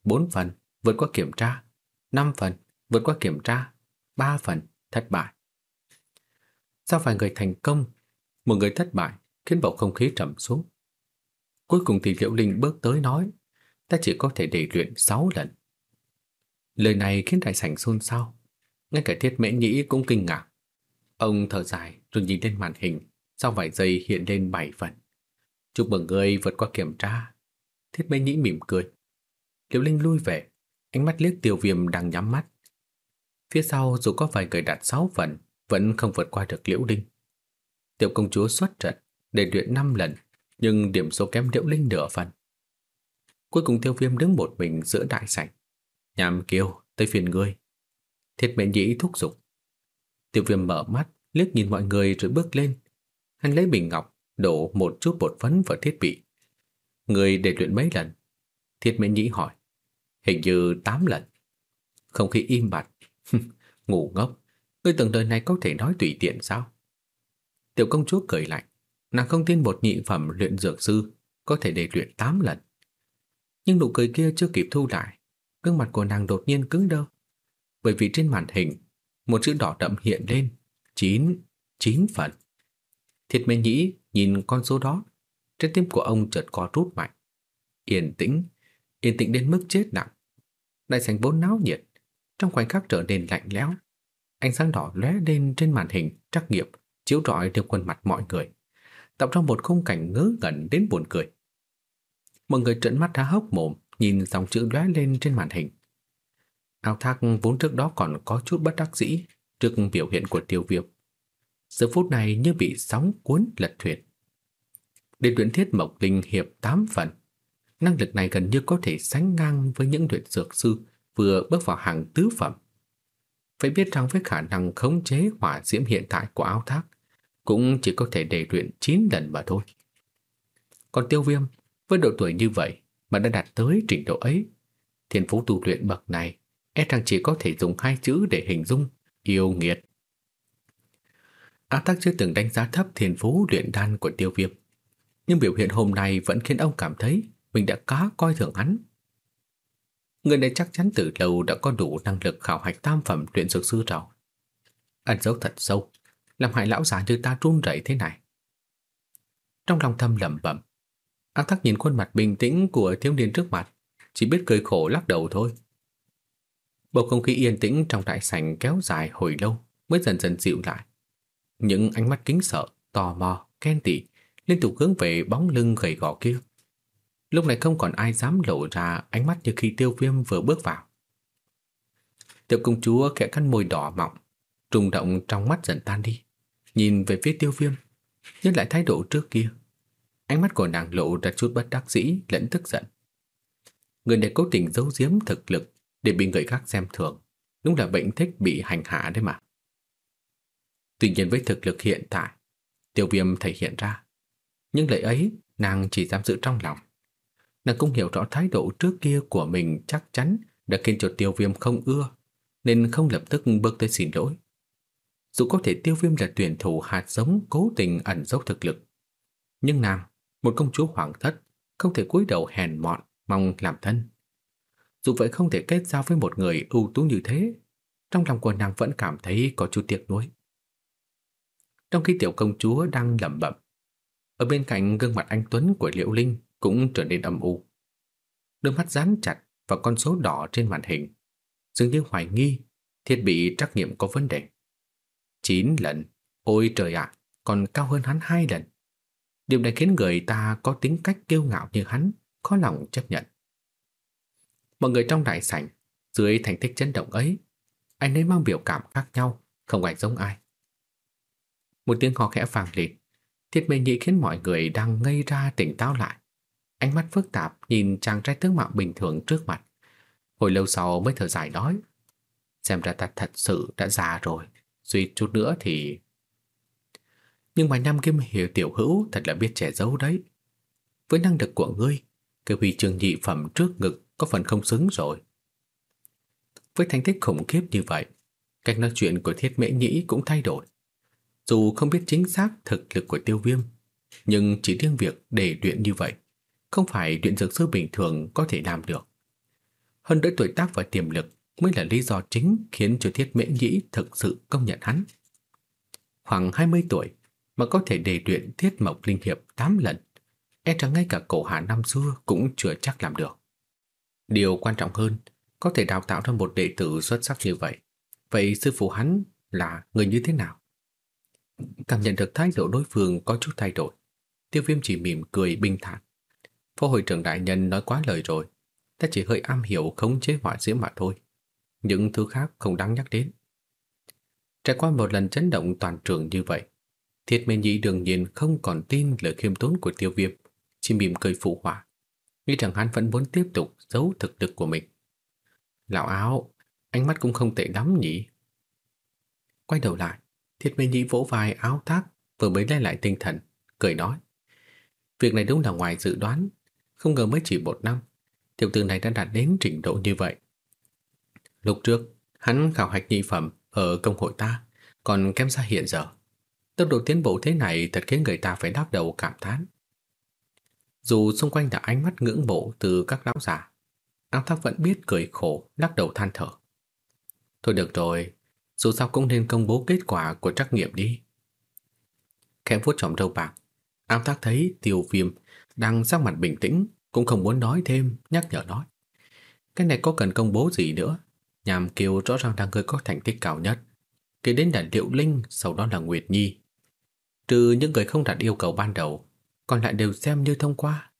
4 phần vượt qua kiểm tra, 5 phần vượt qua kiểm tra, ba phần thất bại. Sau vài người thành công, một người thất bại khiến bầu không khí trầm xuống. Cuối cùng thì Liễu Linh bước tới nói, ta chỉ có thể để luyện 6 lần. Lời này khiến đại sảnh xôn xao, ngay cả thiết mễ nhĩ cũng kinh ngạc. Ông thở dài rồi nhìn lên màn hình, sau vài giây hiện lên 7 phần. Chúc mừng người vượt qua kiểm tra. Thiết mễ nhĩ mỉm cười. Liễu Linh lui về, ánh mắt liếc tiêu viêm đang nhắm mắt. Phía sau dù có vài người đạt sáu phần, vẫn không vượt qua được Liễu Linh. Tiểu công chúa xuất trận để luyện năm lần, nhưng điểm số kém Liễu Linh nửa phần. Cuối cùng tiêu viêm đứng một mình giữa đại sảnh. Nhàm kêu, tới phiền ngươi. Thiết mệnh nhĩ thúc giục. Tiêu viêm mở mắt, liếc nhìn mọi người rồi bước lên. Hắn lấy bình ngọc, đổ một chút bột phấn vào thiết bị. Người để luyện mấy lần? Thiết mệnh nhĩ hỏi. Hình như 8 lần. Không khí im bặt. Ngủ ngốc. Ngươi tưởng đời này có thể nói tùy tiện sao? Tiểu công chúa cười lạnh. Nàng không tin một nhị phẩm luyện dược sư có thể để luyện 8 lần. Nhưng nụ cười kia chưa kịp thu lại, gương mặt của nàng đột nhiên cứng đơ. Bởi vì trên màn hình, một chữ đỏ đậm hiện lên, 9, 9 phần. Thiệt mê nhĩ nhìn con số đó, trái tim của ông chợt co rút mạnh. Yên tĩnh, yên tĩnh đến mức chết nặng. Đại sảnh vốn náo nhiệt, trong khoảnh khắc trở nên lạnh lẽo. Ánh sáng đỏ lóe lên trên màn hình trắc nghiệm, chiếu rọi trên khuôn mặt mọi người, tạo ra một khung cảnh ngớ ngẩn đến buồn cười. Mọi người trợn mắt há hốc mồm, nhìn dòng chữ lóe lên trên màn hình. Ao thác vốn trước đó còn có chút bất đắc dĩ trước biểu hiện của tiêu viêm. Giờ phút này như bị sóng cuốn lật thuyền. Để luyện thiết mộc linh hiệp 8 phần, năng lực này gần như có thể sánh ngang với những luyện dược sư vừa bước vào hàng tứ phẩm. Phải biết rằng với khả năng khống chế hỏa diễm hiện tại của áo thác, cũng chỉ có thể để luyện 9 lần mà thôi. Còn tiêu viêm, với độ tuổi như vậy mà đã đạt tới trình độ ấy, thiên phú tu luyện bậc này e rằng chỉ có thể dùng hai chữ để hình dung, yêu nghiệt. Áo thác chưa từng đánh giá thấp thiên phú luyện đan của tiêu viêm, nhưng biểu hiện hôm nay vẫn khiến ông cảm thấy mình đã cá coi thường hắn. Người này chắc chắn từ lâu đã có đủ năng lực khảo hạch tam phẩm luyện dược sư rồi. Ẩn dấu thật sâu, làm hại lão già như ta run rẩy thế này. Trong lòng thâm lẩm bẩm, A thắc nhìn khuôn mặt bình tĩnh của thiếu niên trước mặt, chỉ biết cười khổ lắc đầu thôi. Bầu không khí yên tĩnh trong đại sảnh kéo dài hồi lâu mới dần dần dịu lại. Những ánh mắt kính sợ, tò mò, khen tị liên tục hướng về bóng lưng gầy gò kia. Lúc này không còn ai dám lộ ra ánh mắt như khi tiêu viêm vừa bước vào. Tiểu công chúa khẽ cắn môi đỏ mọng, trùng động trong mắt dần tan đi. Nhìn về phía tiêu viêm, nhưng lại thái độ trước kia. Ánh mắt của nàng lộ ra chút bất đắc dĩ lẫn tức giận. Người này cố tình giấu giếm thực lực để bị người khác xem thường. Đúng là bệnh thích bị hành hạ đấy mà. Tuy nhiên với thực lực hiện tại, tiêu viêm thể hiện ra. Nhưng lời ấy nàng chỉ dám giữ trong lòng. Nàng cũng hiểu rõ thái độ trước kia của mình chắc chắn đã khiến cho tiêu viêm không ưa, nên không lập tức bước tới xin lỗi. Dù có thể tiêu viêm là tuyển thủ hạt giống cố tình ẩn giấu thực lực, nhưng nàng, một công chúa hoàng thất, không thể cúi đầu hèn mọn, mong làm thân. Dù vậy không thể kết giao với một người ưu tú như thế, trong lòng của nàng vẫn cảm thấy có chút tiếc nuối. Trong khi tiểu công chúa đang lẩm bẩm, ở bên cạnh gương mặt anh Tuấn của Liễu Linh cũng trở nên âm u. Đôi mắt dán chặt vào con số đỏ trên màn hình, dường như hoài nghi thiết bị trắc nghiệm có vấn đề. 9 lần, ôi trời ạ, còn cao hơn hắn hai lần. Điều này khiến người ta có tính cách kiêu ngạo như hắn khó lòng chấp nhận. Mọi người trong đại sảnh, dưới thành tích chấn động ấy, anh ấy mang biểu cảm khác nhau, không ai giống ai. Một tiếng hò khẽ vang lên, thiết mê nhị khiến mọi người đang ngây ra tỉnh táo lại. Ánh mắt phức tạp nhìn chàng trai tướng mạo bình thường trước mặt. Hồi lâu sau mới thở dài nói, xem ra ta thật sự đã già rồi, suy chút nữa thì... Nhưng mà năm kim hiểu tiểu hữu thật là biết trẻ giấu đấy. Với năng lực của ngươi, cái huy chương nhị phẩm trước ngực có phần không xứng rồi. Với thành tích khủng khiếp như vậy, cách nói chuyện của thiết mễ nhĩ cũng thay đổi. Dù không biết chính xác thực lực của tiêu viêm, nhưng chỉ riêng việc để luyện như vậy, không phải luyện dược sư bình thường có thể làm được. Hơn nữa tuổi tác và tiềm lực mới là lý do chính khiến cho Thiết Mễ Nhĩ thực sự công nhận hắn. Khoảng 20 tuổi mà có thể đề luyện Thiết Mộc Linh Hiệp 8 lần, e rằng ngay cả cổ hạ năm xưa cũng chưa chắc làm được. Điều quan trọng hơn, có thể đào tạo ra một đệ tử xuất sắc như vậy. Vậy sư phụ hắn là người như thế nào? Cảm nhận được thái độ đối phương có chút thay đổi. Tiêu viêm chỉ mỉm cười bình thản. Phó hội trưởng đại nhân nói quá lời rồi. Ta chỉ hơi am hiểu khống chế hỏa diễm mà thôi. Những thứ khác không đáng nhắc đến. Trải qua một lần chấn động toàn trường như vậy, Thiết Mê Nhĩ đương nhiên không còn tin lời khiêm tốn của tiêu viêm, chỉ mỉm cười phụ họa. Nghĩ rằng hắn vẫn muốn tiếp tục giấu thực lực của mình. Lão áo, ánh mắt cũng không tệ lắm nhỉ. Quay đầu lại, Thiết Mê Nhĩ vỗ vai áo thác vừa mới lấy lại tinh thần, cười nói. Việc này đúng là ngoài dự đoán, không ngờ mới chỉ một năm, tiểu tử này đã đạt đến trình độ như vậy. Lúc trước, hắn khảo hạch nhị phẩm ở công hội ta, còn kém xa hiện giờ. Tốc độ tiến bộ thế này thật khiến người ta phải đáp đầu cảm thán. Dù xung quanh đã ánh mắt ngưỡng mộ từ các lão già, áo thác vẫn biết cười khổ, lắc đầu than thở. Thôi được rồi, dù sao cũng nên công bố kết quả của trắc nghiệm đi. Khẽ vuốt trọng râu bạc, áo thác thấy tiêu viêm đang sắc mặt bình tĩnh, cũng không muốn nói thêm, nhắc nhở nói. Cái này có cần công bố gì nữa? Nhàm kiều rõ ràng là người có thành tích cao nhất. Kế đến là Liệu Linh, sau đó là Nguyệt Nhi. Trừ những người không đạt yêu cầu ban đầu, còn lại đều xem như thông qua.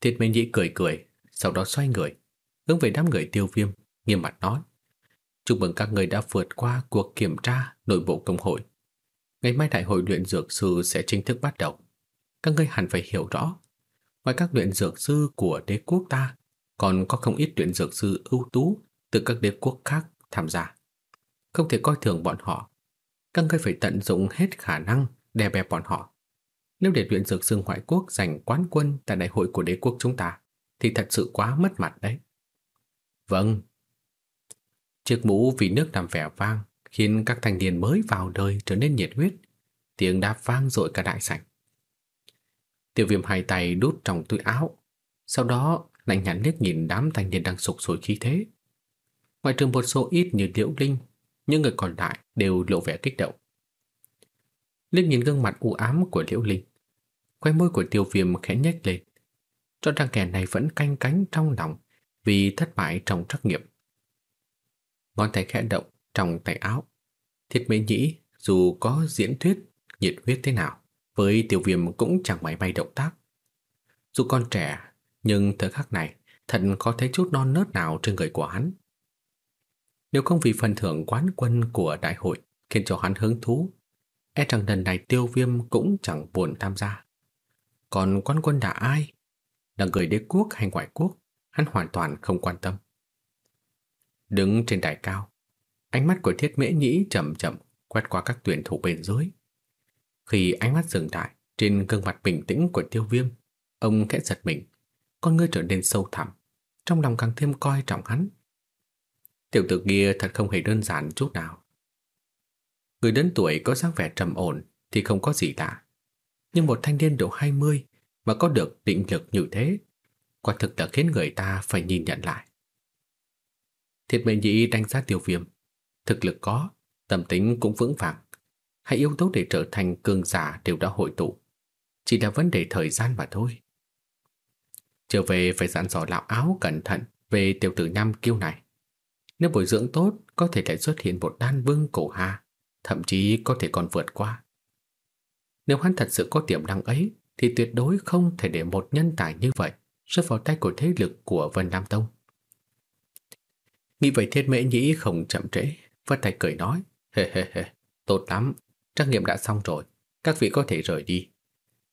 Thiệt Minh Nhĩ cười cười, sau đó xoay người, hướng về đám người tiêu viêm, nghiêm mặt nói. Chúc mừng các người đã vượt qua cuộc kiểm tra nội bộ công hội. Ngày mai đại hội luyện dược sư sẽ chính thức bắt đầu. Các ngươi hẳn phải hiểu rõ. Ngoài các luyện dược sư của đế quốc ta, còn có không ít luyện dược sư ưu tú từ các đế quốc khác tham gia. Không thể coi thường bọn họ. Các ngươi phải tận dụng hết khả năng đè bẹp bọn họ. Nếu để luyện dược sư ngoại quốc giành quán quân tại đại hội của đế quốc chúng ta, thì thật sự quá mất mặt đấy. Vâng. Chiếc mũ vì nước làm vẻ vang khiến các thanh niên mới vào đời trở nên nhiệt huyết. Tiếng đáp vang dội cả đại sảnh. Tiêu viêm hai tay đút trong túi áo. Sau đó lạnh nhãn liếc nhìn đám thanh niên đang sục sôi khí thế. Ngoài trường một số ít như Liễu Linh, những người còn lại đều lộ vẻ kích động. Liếc nhìn gương mặt u ám của Liễu Linh, khoe môi của tiêu viêm khẽ nhếch lên. Cho rằng kẻ này vẫn canh cánh trong lòng vì thất bại trong trắc nghiệm. Ngón tay khẽ động trong tay áo. Thiết mỹ nhĩ dù có diễn thuyết nhiệt huyết thế nào, với tiêu viêm cũng chẳng mảy may động tác. Dù con trẻ, nhưng thời khắc này thật có thấy chút non nớt nào trên người của hắn. Nếu không vì phần thưởng quán quân của đại hội khiến cho hắn hứng thú, e rằng lần này tiêu viêm cũng chẳng buồn tham gia. Còn quán quân là ai? Là người đế quốc hay ngoại quốc? Hắn hoàn toàn không quan tâm. Đứng trên đài cao, ánh mắt của thiết mễ nhĩ chậm chậm quét qua các tuyển thủ bên dưới. Khi ánh mắt dừng lại trên gương mặt bình tĩnh của tiêu viêm, ông khẽ giật mình, con ngươi trở nên sâu thẳm, trong lòng càng thêm coi trọng hắn. Tiểu tử kia thật không hề đơn giản chút nào. Người đến tuổi có dáng vẻ trầm ổn thì không có gì lạ. Nhưng một thanh niên độ 20 mà có được định lực như thế, quả thực là khiến người ta phải nhìn nhận lại. Thiệt mệnh dĩ đánh giá tiêu viêm, thực lực có, tâm tính cũng vững vàng. Hai yếu tố để trở thành cường giả đều đã hội tụ. Chỉ là vấn đề thời gian mà thôi. Trở về phải dặn dò lão áo cẩn thận về tiểu tử nam kiêu này. Nếu bồi dưỡng tốt, có thể lại xuất hiện một đan vương cổ hà, thậm chí có thể còn vượt qua. Nếu hắn thật sự có tiềm năng ấy, thì tuyệt đối không thể để một nhân tài như vậy rơi vào tay của thế lực của Vân Nam Tông. Nghĩ vậy thiết mễ nhĩ không chậm trễ, vắt tay cười nói, hề hề hề, tốt lắm, trắc nghiệm đã xong rồi, các vị có thể rời đi.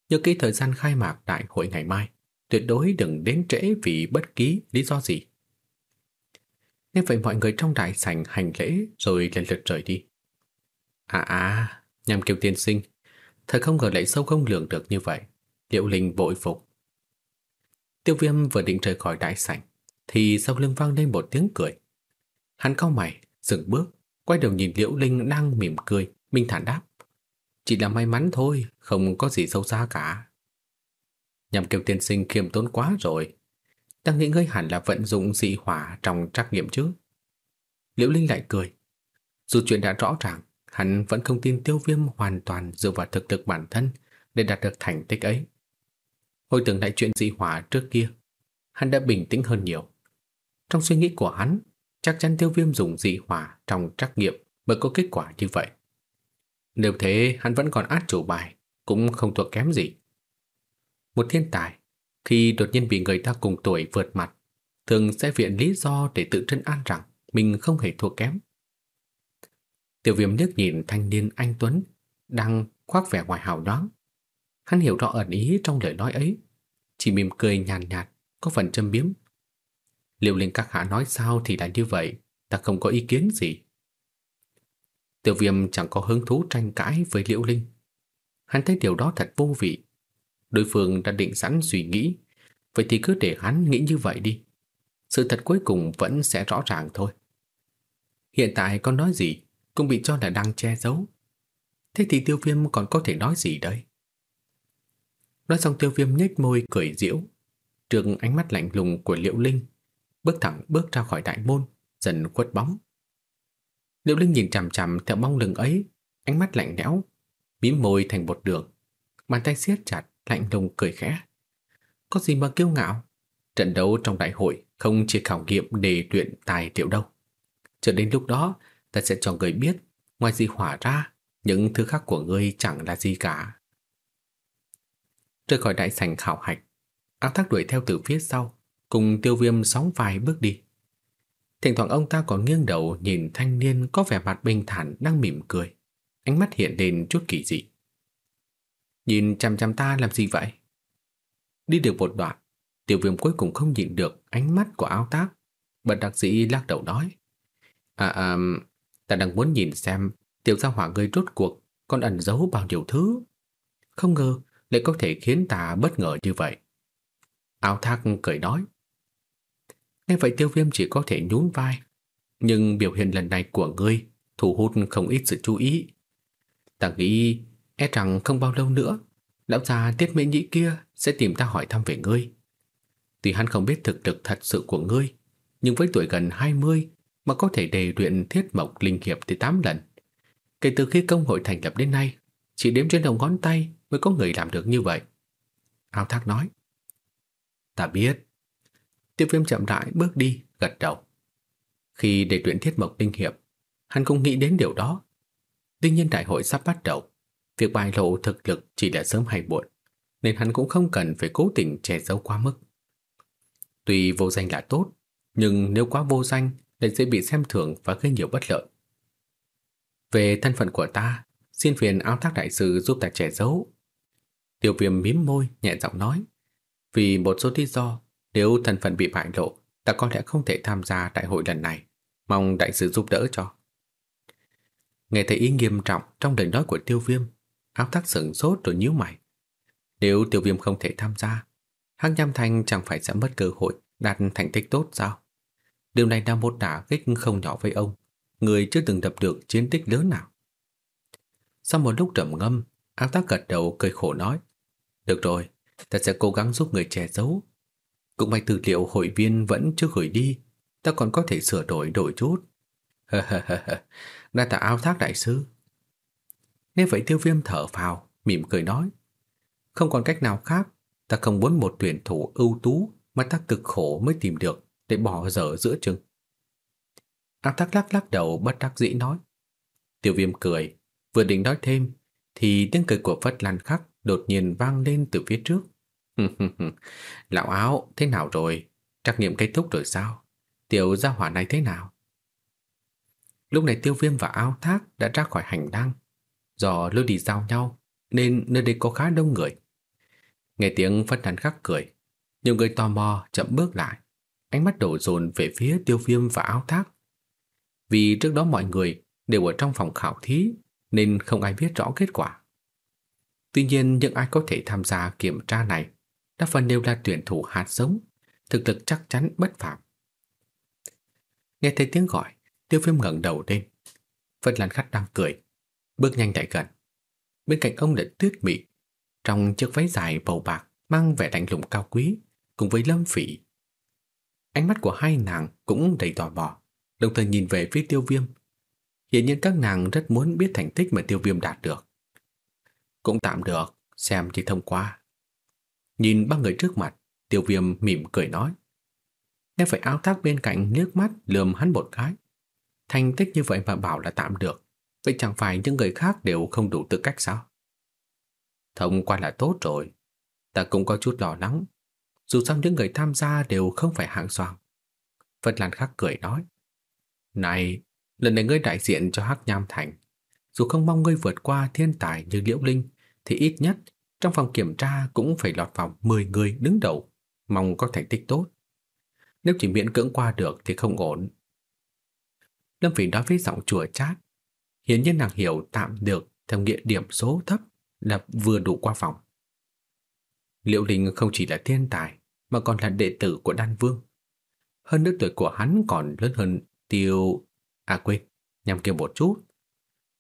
Nhớ kỹ thời gian khai mạc đại hội ngày mai, tuyệt đối đừng đến trễ vì bất kỳ lý do gì. Nên vậy mọi người trong đại sảnh hành lễ rồi lần lượt rời đi. À à, nhằm kiều tiên sinh, thật không ngờ lại sâu không lường được như vậy. Liễu Linh bội phục. Tiêu viêm vừa định rời khỏi đại sảnh, thì sau lưng vang lên một tiếng cười. Hắn cau mày, dừng bước, quay đầu nhìn Liễu Linh đang mỉm cười, minh thản đáp. Chỉ là may mắn thôi, không có gì sâu xa cả. Nhằm kiều tiên sinh khiêm tốn quá rồi. đang nghĩ ngươi hẳn là vận dụng dị hỏa trong trắc nghiệm chứ. Liễu Linh lại cười. Dù chuyện đã rõ ràng, hắn vẫn không tin tiêu viêm hoàn toàn dựa vào thực lực bản thân để đạt được thành tích ấy. Hồi tưởng lại chuyện dị hỏa trước kia, hắn đã bình tĩnh hơn nhiều. Trong suy nghĩ của hắn, chắc chắn tiêu viêm dùng dị hỏa trong trắc nghiệm mới có kết quả như vậy. Nếu thế, hắn vẫn còn át chủ bài, cũng không thuộc kém gì. Một thiên tài, khi đột nhiên bị người ta cùng tuổi vượt mặt, thường sẽ viện lý do để tự trấn an rằng mình không hề thua kém. Tiểu viêm nước nhìn thanh niên anh Tuấn đang khoác vẻ ngoài hào nhoáng. Hắn hiểu rõ ẩn ý trong lời nói ấy, chỉ mỉm cười nhàn nhạt, nhạt, có phần châm biếm. Liệu linh các hạ nói sao thì là như vậy, ta không có ý kiến gì. Tiểu viêm chẳng có hứng thú tranh cãi với Liễu Linh. Hắn thấy điều đó thật vô vị. Đối phương đã định sẵn suy nghĩ, vậy thì cứ để hắn nghĩ như vậy đi. Sự thật cuối cùng vẫn sẽ rõ ràng thôi. Hiện tại con nói gì cũng bị cho là đang che giấu. Thế thì tiêu viêm còn có thể nói gì đây? Nói xong tiêu viêm nhếch môi cười diễu. Trường ánh mắt lạnh lùng của Liễu Linh bước thẳng bước ra khỏi đại môn, dần khuất bóng. Liễu Linh nhìn chằm chằm theo bóng lưng ấy, ánh mắt lạnh lẽo, mím môi thành một đường, bàn tay siết chặt, lạnh lùng cười khẽ. Có gì mà kiêu ngạo? Trận đấu trong đại hội không chỉ khảo nghiệm để luyện tài liệu đâu. Cho đến lúc đó, ta sẽ cho người biết, ngoài gì hỏa ra, những thứ khác của ngươi chẳng là gì cả. Rời khỏi đại sảnh khảo hạch, ác thác đuổi theo từ phía sau, cùng tiêu viêm sóng vài bước đi. Thỉnh thoảng ông ta còn nghiêng đầu nhìn thanh niên có vẻ mặt bình thản đang mỉm cười. Ánh mắt hiện lên chút kỳ dị. Nhìn chăm chăm ta làm gì vậy? Đi được một đoạn, tiểu viêm cuối cùng không nhìn được ánh mắt của áo tác. Bật đặc sĩ lắc đầu nói. À à, ta đang muốn nhìn xem tiểu gia hỏa ngươi rốt cuộc còn ẩn giấu bao nhiêu thứ. Không ngờ lại có thể khiến ta bất ngờ như vậy. Áo thác cười nói. Nghe vậy tiêu viêm chỉ có thể nhún vai. Nhưng biểu hiện lần này của ngươi thu hút không ít sự chú ý. Ta nghĩ e rằng không bao lâu nữa lão già tiết mỹ nhĩ kia sẽ tìm ta hỏi thăm về ngươi. Tuy hắn không biết thực lực thật sự của ngươi, nhưng với tuổi gần 20 mà có thể đề luyện thiết mộc linh hiệp tới 8 lần. Kể từ khi công hội thành lập đến nay, chỉ đếm trên đầu ngón tay mới có người làm được như vậy. ao thác nói. Ta biết. Tiêu viêm chậm rãi bước đi, gật đầu. Khi để tuyển thiết mộc tinh hiệp, hắn cũng nghĩ đến điều đó. Tuy nhiên đại hội sắp bắt đầu, việc bài lộ thực lực chỉ là sớm hay muộn, nên hắn cũng không cần phải cố tình che giấu quá mức. Tuy vô danh là tốt, nhưng nếu quá vô danh lại dễ bị xem thường và gây nhiều bất lợi. Về thân phận của ta, xin phiền áo thác đại sư giúp ta che giấu. Tiêu viêm mím môi, nhẹ giọng nói. Vì một số lý do, nếu thân phận bị bại lộ, ta có lẽ không thể tham gia đại hội lần này. Mong đại sứ giúp đỡ cho. Nghe thấy ý nghiêm trọng trong lời nói của tiêu viêm, áo thác sửng sốt rồi nhíu mày. Nếu tiêu viêm không thể tham gia, Hắc Nham Thanh chẳng phải sẽ mất cơ hội đạt thành tích tốt sao? Điều này là một đả kích không nhỏ với ông, người chưa từng đập được chiến tích lớn nào. Sau một lúc trầm ngâm, áo tác gật đầu cười khổ nói. Được rồi, ta sẽ cố gắng giúp người che giấu. Cũng may tư liệu hội viên vẫn chưa gửi đi, ta còn có thể sửa đổi đổi chút. Đã hơ ao thác đại sư. Nghe vậy tiêu viêm thở phào, mỉm cười nói. Không còn cách nào khác, ta không muốn một tuyển thủ ưu tú mà ta cực khổ mới tìm được để bỏ dở giữa chừng. ao thác lắc lắc đầu bất đắc dĩ nói. Tiêu viêm cười, vừa định nói thêm, thì tiếng cười của Phất Lan Khắc đột nhiên vang lên từ phía trước. Lão áo, thế nào rồi? Trắc nghiệm kết thúc rồi sao? Tiểu gia hỏa này thế nào? Lúc này tiêu viêm và áo thác đã ra khỏi hành lang. Do lưu đi giao nhau, nên nơi đây có khá đông người. Nghe tiếng phân Lan Khắc cười, nhiều người tò mò chậm bước lại, ánh mắt đổ dồn về phía tiêu viêm và áo thác. Vì trước đó mọi người đều ở trong phòng khảo thí nên không ai biết rõ kết quả. Tuy nhiên những ai có thể tham gia kiểm tra này đa phần đều là tuyển thủ hạt giống, thực lực chắc chắn bất phàm. Nghe thấy tiếng gọi, tiêu viêm ngẩng đầu lên. Vân Lan Khắc đang cười, bước nhanh lại gần. Bên cạnh ông là tuyết mị, trong chiếc váy dài bầu bạc mang vẻ lạnh lùng cao quý, cùng với lâm phỉ. Ánh mắt của hai nàng cũng đầy tò mò, đồng thời nhìn về phía tiêu viêm. Hiển nhiên các nàng rất muốn biết thành tích mà tiêu viêm đạt được. Cũng tạm được, xem chỉ thông qua. Nhìn ba người trước mặt, tiêu viêm mỉm cười nói. Nghe phải áo tác bên cạnh nước mắt lườm hắn một cái. Thành tích như vậy mà bảo là tạm được. Vậy chẳng phải những người khác đều không đủ tư cách sao? Thông qua là tốt rồi. Ta cũng có chút lo lắng. Dù sao những người tham gia đều không phải hạng soàng. Phật Lan Khắc cười nói. Này, lần này ngươi đại diện cho Hắc Nham Thành. Dù không mong ngươi vượt qua thiên tài như Liễu Linh, thì ít nhất trong phòng kiểm tra cũng phải lọt vào 10 người đứng đầu, mong có thành tích tốt. Nếu chỉ miễn cưỡng qua được thì không ổn. Lâm Phỉ nói với giọng chùa chát. Hiển nhiên nàng hiểu tạm được theo nghĩa điểm số thấp là vừa đủ qua phòng. liệu Linh không chỉ là thiên tài mà còn là đệ tử của Đan Vương. Hơn nữa tuổi của hắn còn lớn hơn Tiêu... À quên, nhằm kêu một chút.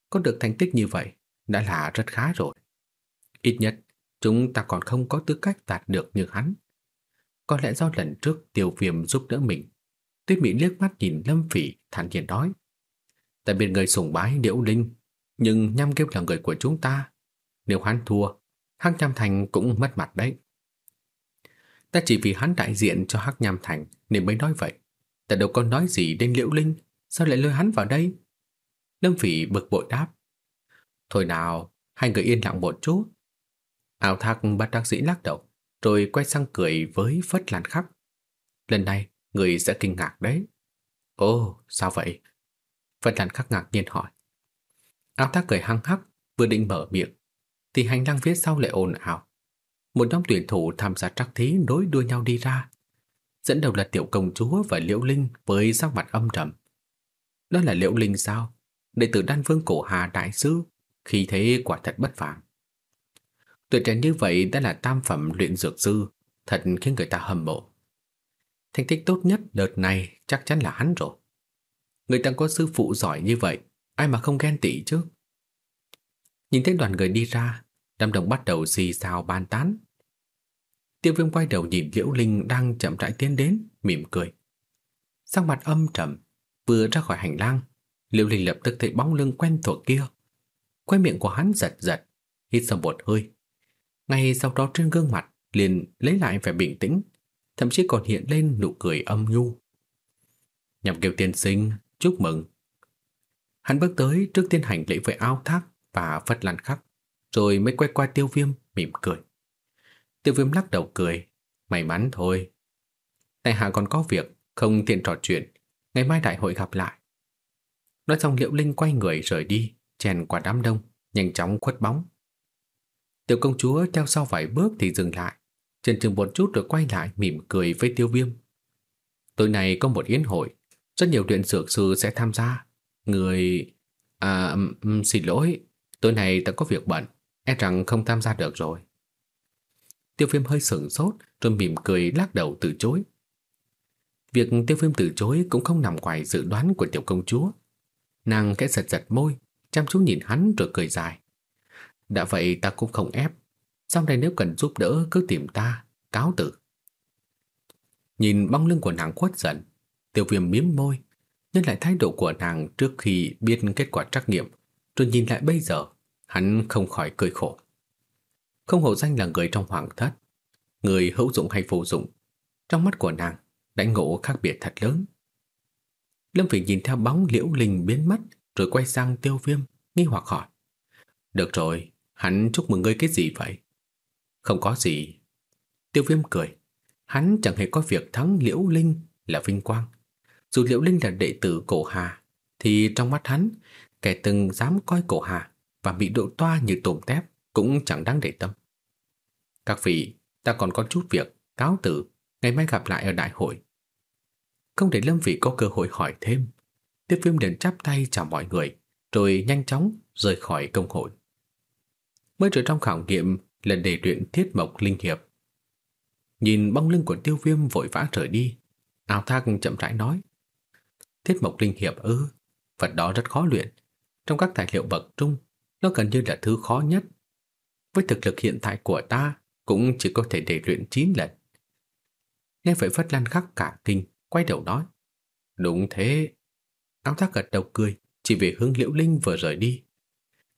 Có được thành tích như vậy đã là rất khá rồi. Ít nhất, chúng ta còn không có tư cách đạt được như hắn. Có lẽ do lần trước tiêu viêm giúp đỡ mình. Tuyết Mỹ liếc mắt nhìn Lâm Phỉ thản nhiên nói. Tại biết người sùng bái Liễu Linh, nhưng nhăm Kiếp là người của chúng ta. Nếu hắn thua, Hắc Nham Thành cũng mất mặt đấy. Ta chỉ vì hắn đại diện cho Hắc Nham Thành nên mới nói vậy. Ta đâu có nói gì đến Liễu Linh, sao lại lôi hắn vào đây? Lâm Phỉ bực bội đáp. Thôi nào, hai người yên lặng một chút. Ao thác bắt đắc sĩ lắc đầu, rồi quay sang cười với Phất Lan Khắc. Lần này, người sẽ kinh ngạc đấy. Ồ, sao vậy? Phất Lan Khắc ngạc nhiên hỏi. Ao thác cười hăng hắc, vừa định mở miệng, thì hành lang phía sau lại ồn ào. Một nhóm tuyển thủ tham gia trắc thí đối đuôi nhau đi ra. Dẫn đầu là tiểu công chúa và Liễu Linh với sắc mặt âm trầm. Đó là Liễu Linh sao? Đệ tử đan vương cổ Hà Đại Sư, khi thế quả thật bất phàm. Tuổi trẻ như vậy đã là tam phẩm luyện dược sư, thật khiến người ta hâm mộ. Thành tích tốt nhất đợt này chắc chắn là hắn rồi. Người ta có sư phụ giỏi như vậy, ai mà không ghen tị chứ? Nhìn thấy đoàn người đi ra, đám đồng bắt đầu xì xào bàn tán. Tiêu viêm quay đầu nhìn Liễu Linh đang chậm rãi tiến đến, mỉm cười. Sắc mặt âm trầm, vừa ra khỏi hành lang, Liễu Linh lập tức thấy bóng lưng quen thuộc kia. Quay miệng của hắn giật giật, hít sâu một hơi. Ngay sau đó trên gương mặt liền lấy lại vẻ bình tĩnh, thậm chí còn hiện lên nụ cười âm nhu. Nhằm kêu tiên sinh, chúc mừng. Hắn bước tới trước tiên hành lễ với ao thác và phật lan khắc, rồi mới quay qua tiêu viêm, mỉm cười. Tiêu viêm lắc đầu cười, may mắn thôi. Tại hạ còn có việc, không tiện trò chuyện, ngày mai đại hội gặp lại. Nói xong Liễu Linh quay người rời đi, chèn qua đám đông, nhanh chóng khuất bóng. Tiểu công chúa theo sau vài bước thì dừng lại, chần chừng một chút rồi quay lại mỉm cười với tiêu viêm. Tối nay có một yến hội, rất nhiều luyện dược sư sẽ tham gia. Người... À, xin lỗi, tối nay ta có việc bận, e rằng không tham gia được rồi. Tiêu viêm hơi sửng sốt rồi mỉm cười lắc đầu từ chối. Việc tiêu viêm từ chối cũng không nằm ngoài dự đoán của tiểu công chúa. Nàng kẽ giật giật môi, chăm chú nhìn hắn rồi cười dài. Đã vậy ta cũng không ép. Sau này nếu cần giúp đỡ cứ tìm ta, cáo tử. Nhìn bóng lưng của nàng khuất giận, tiêu viêm miếm môi, Nhưng lại thái độ của nàng trước khi biết kết quả trắc nghiệm, rồi nhìn lại bây giờ, hắn không khỏi cười khổ. Không hổ danh là người trong hoàng thất, người hữu dụng hay vô dụng, trong mắt của nàng, đánh ngộ khác biệt thật lớn. Lâm Phỉ nhìn theo bóng liễu linh biến mất, rồi quay sang tiêu viêm, nghi hoặc hỏi. Được rồi, hắn chúc mừng ngươi cái gì vậy? Không có gì. Tiêu viêm cười. Hắn chẳng hề có việc thắng liễu linh là vinh quang. Dù liễu linh là đệ tử cổ hà, thì trong mắt hắn, kẻ từng dám coi cổ hà và bị độ toa như tôm tép cũng chẳng đáng để tâm. Các vị, ta còn có chút việc, cáo tử, ngày mai gặp lại ở đại hội. Không để Lâm Vị có cơ hội hỏi thêm, Tiếp viêm liền chắp tay chào mọi người, rồi nhanh chóng rời khỏi công hội. Mới trở trong khảo nghiệm là để luyện thiết mộc linh hiệp. Nhìn bóng lưng của tiêu viêm vội vã rời đi, áo thác chậm rãi nói. Thiết mộc linh hiệp ư, vật đó rất khó luyện. Trong các tài liệu bậc trung, nó gần như là thứ khó nhất. Với thực lực hiện tại của ta, cũng chỉ có thể để luyện 9 lần. Nghe vậy Phất Lan khắc cả kinh, quay đầu nói. Đúng thế, Áo thác gật đầu cười, chỉ về hướng Liễu Linh vừa rời đi.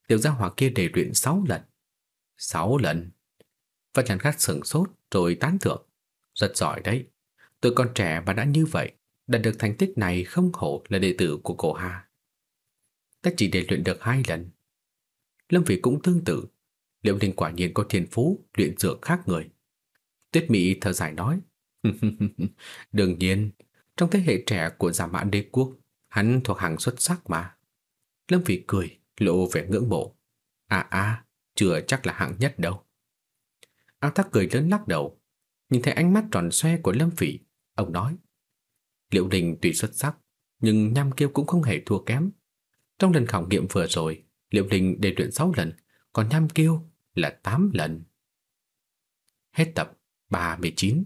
Tiểu gia hỏa kia để luyện 6 lần sáu lần. Và chẳng Khát sửng sốt rồi tán thưởng. Rất giỏi đấy. Tôi còn trẻ mà đã như vậy, đạt được thành tích này không khổ là đệ tử của cổ Hà. Ta chỉ để luyện được hai lần. Lâm Phỉ cũng tương tự. Liễu Linh quả nhiên có thiên phú luyện dược khác người. Tuyết Mỹ thở dài nói. Đương nhiên, trong thế hệ trẻ của giả mã đế quốc, hắn thuộc hàng xuất sắc mà. Lâm Phỉ cười, lộ vẻ ngưỡng mộ. À à, chưa chắc là hạng nhất đâu. Áo thác cười lớn lắc đầu, nhìn thấy ánh mắt tròn xoe của Lâm Phỉ, ông nói. Liệu Đình tuy xuất sắc, nhưng Nham Kiêu cũng không hề thua kém. Trong lần khảo nghiệm vừa rồi, Liệu Đình đề luyện 6 lần, còn Nham Kiêu là 8 lần. Hết tập 39